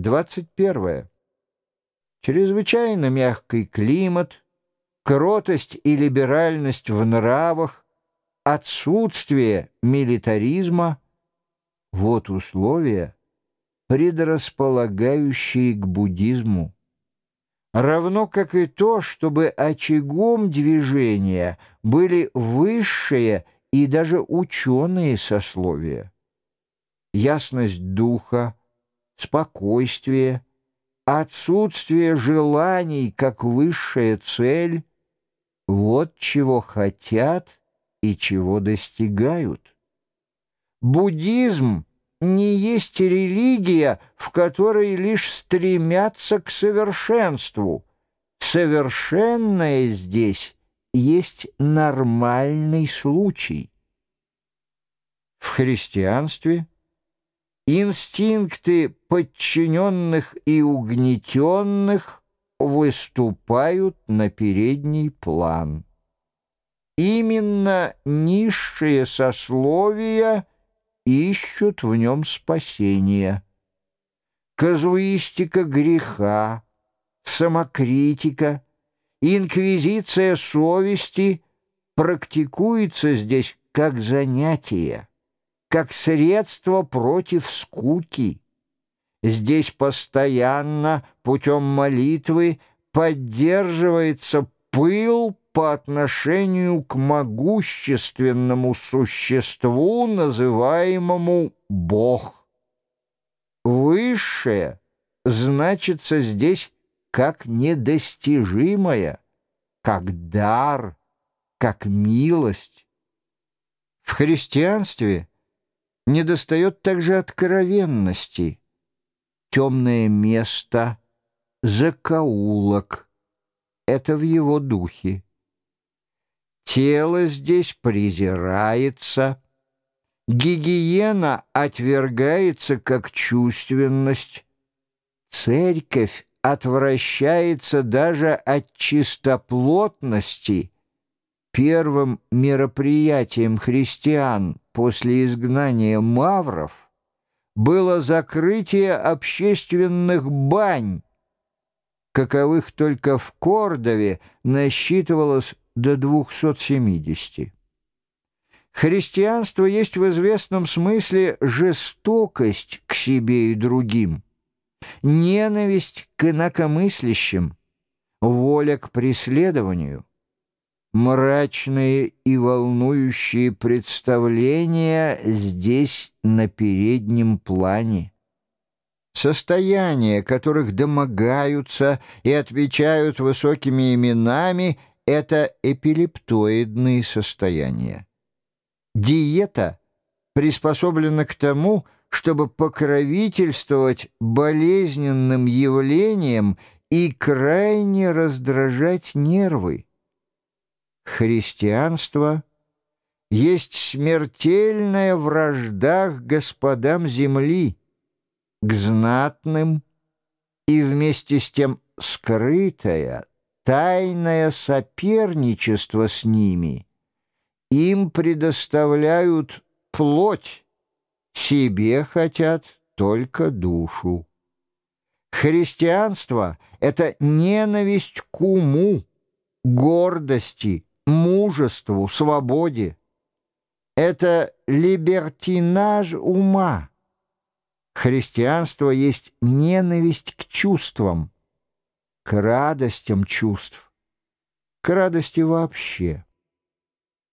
21. Чрезвычайно мягкий климат, кротость и либеральность в нравах, отсутствие милитаризма — вот условия, предрасполагающие к буддизму. Равно как и то, чтобы очагом движения были высшие и даже ученые сословия. Ясность духа, спокойствие, отсутствие желаний как высшая цель — вот чего хотят и чего достигают. Буддизм не есть религия, в которой лишь стремятся к совершенству. Совершенное здесь есть нормальный случай. В христианстве — инстинкты подчиненных и угнетенных выступают на передний план. Именно низшие сословия ищут в нем спасения. Казуистика греха, самокритика, инквизиция совести практикуется здесь как занятие как средство против скуки. Здесь постоянно путем молитвы поддерживается пыл по отношению к могущественному существу, называемому Бог. Высшее значится здесь как недостижимое, как дар, как милость. В христианстве – недостает также откровенности. Темное место, закоулок — это в его духе. Тело здесь презирается, гигиена отвергается как чувственность, церковь отвращается даже от чистоплотности — Первым мероприятием христиан после изгнания мавров было закрытие общественных бань, каковых только в Кордове насчитывалось до 270. Христианство есть в известном смысле жестокость к себе и другим, ненависть к инакомыслящим, воля к преследованию – Мрачные и волнующие представления здесь на переднем плане. Состояния, которых домогаются и отвечают высокими именами, это эпилептоидные состояния. Диета приспособлена к тому, чтобы покровительствовать болезненным явлениям и крайне раздражать нервы христианство есть смертельная вражда к господам земли, к знатным и вместе с тем скрытое, тайное соперничество с ними. Им предоставляют плоть, себе хотят только душу. Христианство — это ненависть к уму, гордости, мужеству, свободе. Это либертинаж ума. Христианство есть ненависть к чувствам, к радостям чувств, к радости вообще.